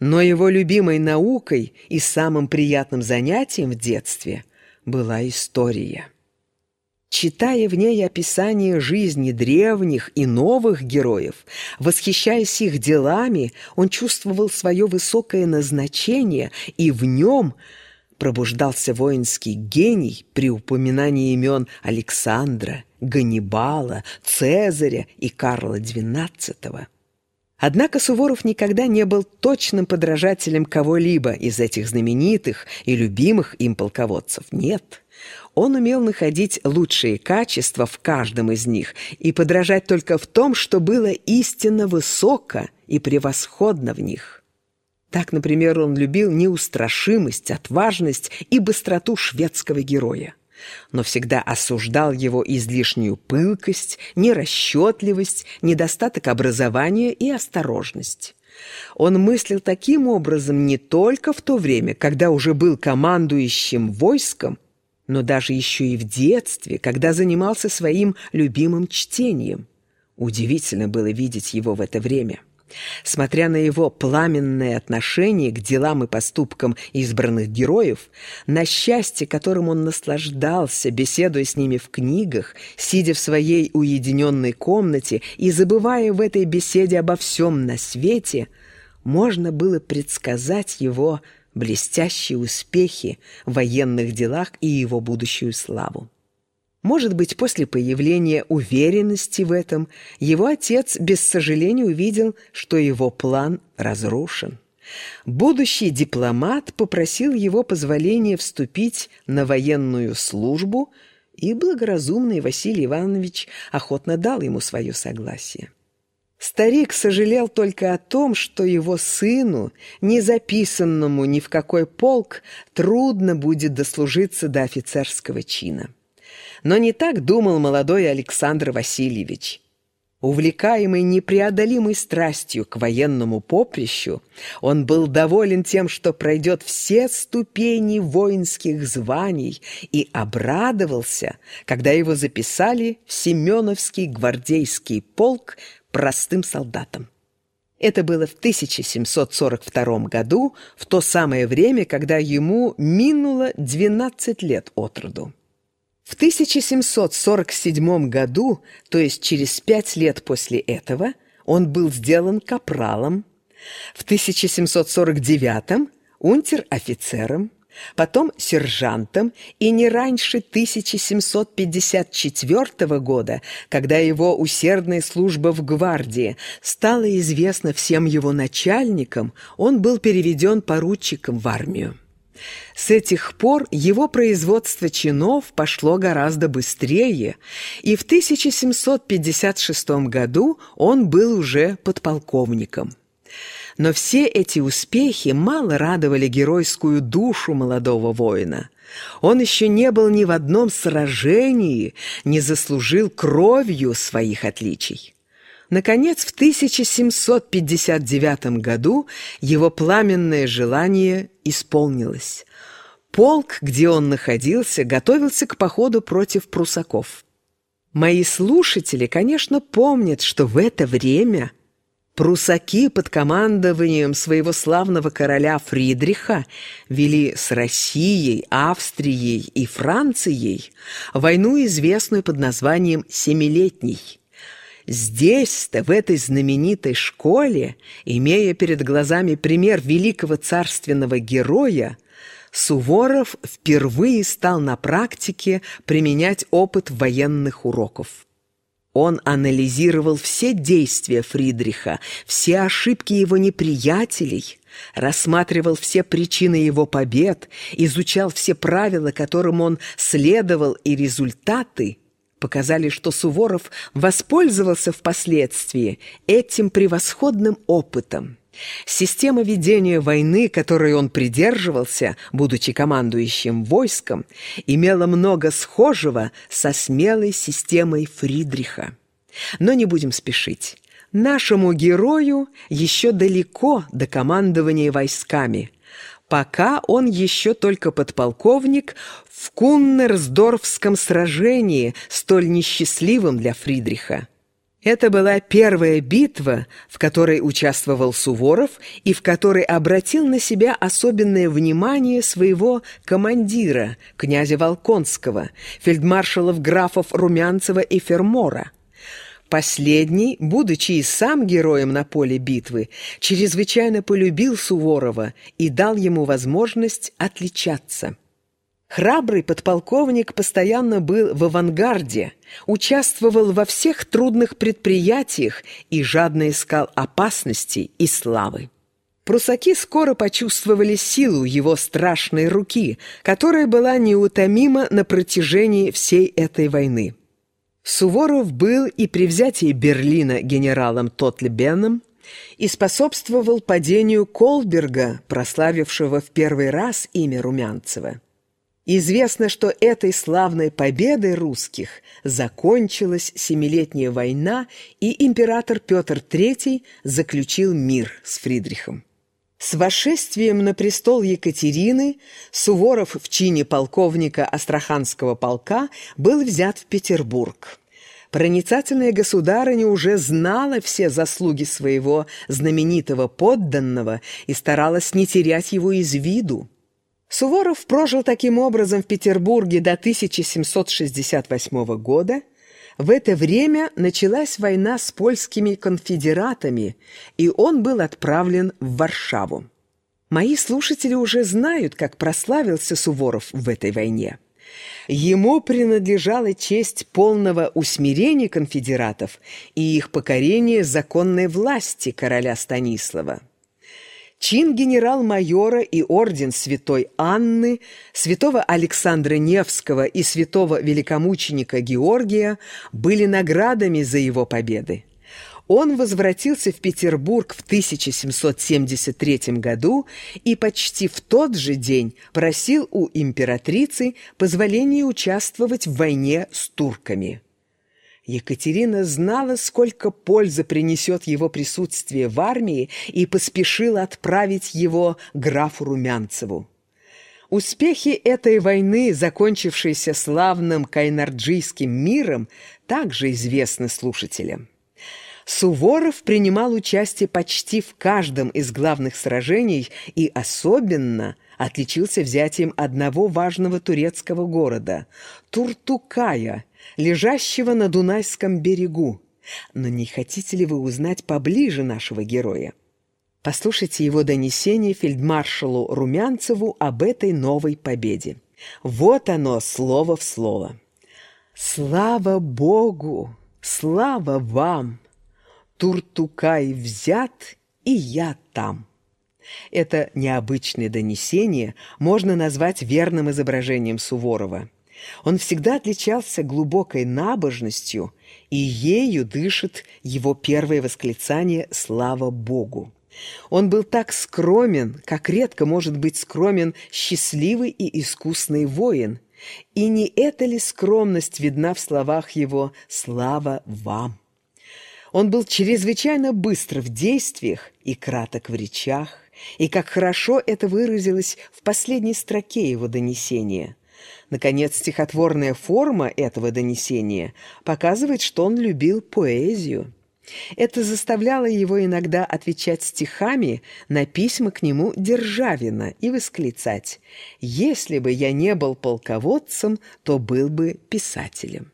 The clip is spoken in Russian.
Но его любимой наукой и самым приятным занятием в детстве была история. Читая в ней описание жизни древних и новых героев, восхищаясь их делами, он чувствовал свое высокое назначение, и в нем пробуждался воинский гений при упоминании имен Александра, Ганнибала, Цезаря и Карла XII. Однако Суворов никогда не был точным подражателем кого-либо из этих знаменитых и любимых им полководцев. Нет. Он умел находить лучшие качества в каждом из них и подражать только в том, что было истинно высоко и превосходно в них. Так, например, он любил неустрашимость, отважность и быстроту шведского героя но всегда осуждал его излишнюю пылкость, нерасчетливость, недостаток образования и осторожность. Он мыслил таким образом не только в то время, когда уже был командующим войском, но даже еще и в детстве, когда занимался своим любимым чтением. Удивительно было видеть его в это время. Смотря на его пламенное отношение к делам и поступкам избранных героев, на счастье, которым он наслаждался, беседуя с ними в книгах, сидя в своей уединенной комнате и забывая в этой беседе обо всем на свете, можно было предсказать его блестящие успехи в военных делах и его будущую славу. Может быть, после появления уверенности в этом его отец без сожаления увидел, что его план разрушен. Будущий дипломат попросил его позволения вступить на военную службу, и благоразумный Василий Иванович охотно дал ему свое согласие. Старик сожалел только о том, что его сыну, не записанному ни в какой полк, трудно будет дослужиться до офицерского чина. Но не так думал молодой Александр Васильевич. Увлекаемый непреодолимой страстью к военному поприщу, он был доволен тем, что пройдет все ступени воинских званий и обрадовался, когда его записали в Семеновский гвардейский полк простым солдатом. Это было в 1742 году, в то самое время, когда ему минуло 12 лет от роду. В 1747 году, то есть через пять лет после этого, он был сделан капралом, в 1749 – унтер-офицером, потом сержантом и не раньше 1754 года, когда его усердная служба в гвардии стала известна всем его начальникам, он был переведен поручиком в армию. С этих пор его производство чинов пошло гораздо быстрее, и в 1756 году он был уже подполковником. Но все эти успехи мало радовали геройскую душу молодого воина. Он еще не был ни в одном сражении, не заслужил кровью своих отличий. Наконец, в 1759 году его пламенное желание исполнилось. Полк, где он находился, готовился к походу против прусаков. Мои слушатели, конечно, помнят, что в это время прусаки под командованием своего славного короля Фридриха вели с Россией, Австрией и Францией войну, известную под названием «Семилетней». Здесь-то, в этой знаменитой школе, имея перед глазами пример великого царственного героя, Суворов впервые стал на практике применять опыт военных уроков. Он анализировал все действия Фридриха, все ошибки его неприятелей, рассматривал все причины его побед, изучал все правила, которым он следовал, и результаты – показали, что Суворов воспользовался впоследствии этим превосходным опытом. Система ведения войны, которой он придерживался, будучи командующим войском, имела много схожего со смелой системой Фридриха. Но не будем спешить. Нашему герою еще далеко до командования войсками – пока он еще только подполковник в Куннерсдорфском сражении, столь несчастливом для Фридриха. Это была первая битва, в которой участвовал Суворов и в которой обратил на себя особенное внимание своего командира, князя Волконского, фельдмаршалов графов Румянцева и Фермора. Последний, будучи и сам героем на поле битвы, чрезвычайно полюбил Суворова и дал ему возможность отличаться. Храбрый подполковник постоянно был в авангарде, участвовал во всех трудных предприятиях и жадно искал опасностей и славы. Прусаки скоро почувствовали силу его страшной руки, которая была неутомима на протяжении всей этой войны. Суворов был и при взятии Берлина генералом Тотлебеном, и способствовал падению Колберга, прославившего в первый раз имя Румянцева. Известно, что этой славной победой русских закончилась Семилетняя война, и император Петр III заключил мир с Фридрихом. С восшествием на престол Екатерины Суворов в чине полковника Астраханского полка был взят в Петербург. Проницательная государыня уже знала все заслуги своего знаменитого подданного и старалась не терять его из виду. Суворов прожил таким образом в Петербурге до 1768 года. В это время началась война с польскими конфедератами, и он был отправлен в Варшаву. Мои слушатели уже знают, как прославился Суворов в этой войне. Ему принадлежала честь полного усмирения конфедератов и их покорения законной власти короля Станислава. Чин генерал-майора и орден святой Анны, святого Александра Невского и святого великомученика Георгия были наградами за его победы. Он возвратился в Петербург в 1773 году и почти в тот же день просил у императрицы позволения участвовать в войне с турками. Екатерина знала, сколько пользы принесет его присутствие в армии и поспешила отправить его графу Румянцеву. Успехи этой войны, закончившейся славным кайнарджийским миром, также известны слушателям. Суворов принимал участие почти в каждом из главных сражений и особенно отличился взятием одного важного турецкого города – Туртукая – лежащего на Дунайском берегу. Но не хотите ли вы узнать поближе нашего героя? Послушайте его донесение фельдмаршалу Румянцеву об этой новой победе. Вот оно, слово в слово. «Слава Богу! Слава вам! Туртукай взят, и я там!» Это необычное донесение можно назвать верным изображением Суворова. Он всегда отличался глубокой набожностью, и ею дышит его первое восклицание «Слава Богу!». Он был так скромен, как редко может быть скромен счастливый и искусный воин. И не эта ли скромность видна в словах его «Слава вам!». Он был чрезвычайно быстр в действиях и краток в речах, и как хорошо это выразилось в последней строке его донесения – Наконец, стихотворная форма этого донесения показывает, что он любил поэзию. Это заставляло его иногда отвечать стихами на письма к нему Державина и восклицать «Если бы я не был полководцем, то был бы писателем».